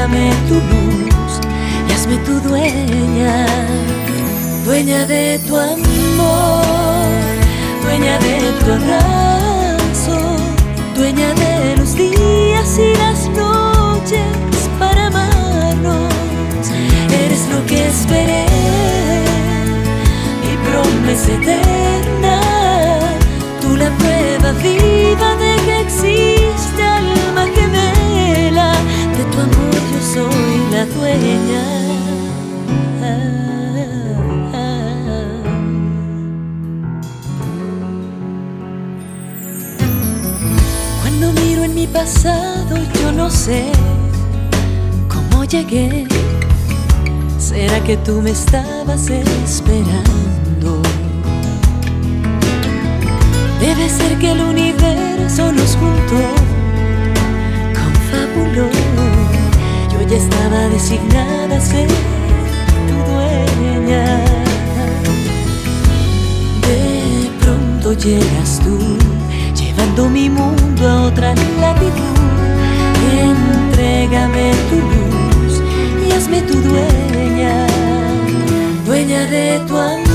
entrégame tu luz y hazme tu dueña, dueña de tu amor, dueña de tu abrazo, dueña de los días y las noches para amarnos. Eres lo que esperé, mi promesa eterna, En mi pasado yo no sé cómo llegué. ¿Será que tú me estabas esperando? Debe ser que el universo nos juntó, confabuló. Yo ya estaba designada a ser tu dueña. De pronto llegas tú, llevando mi mundo a otra luz y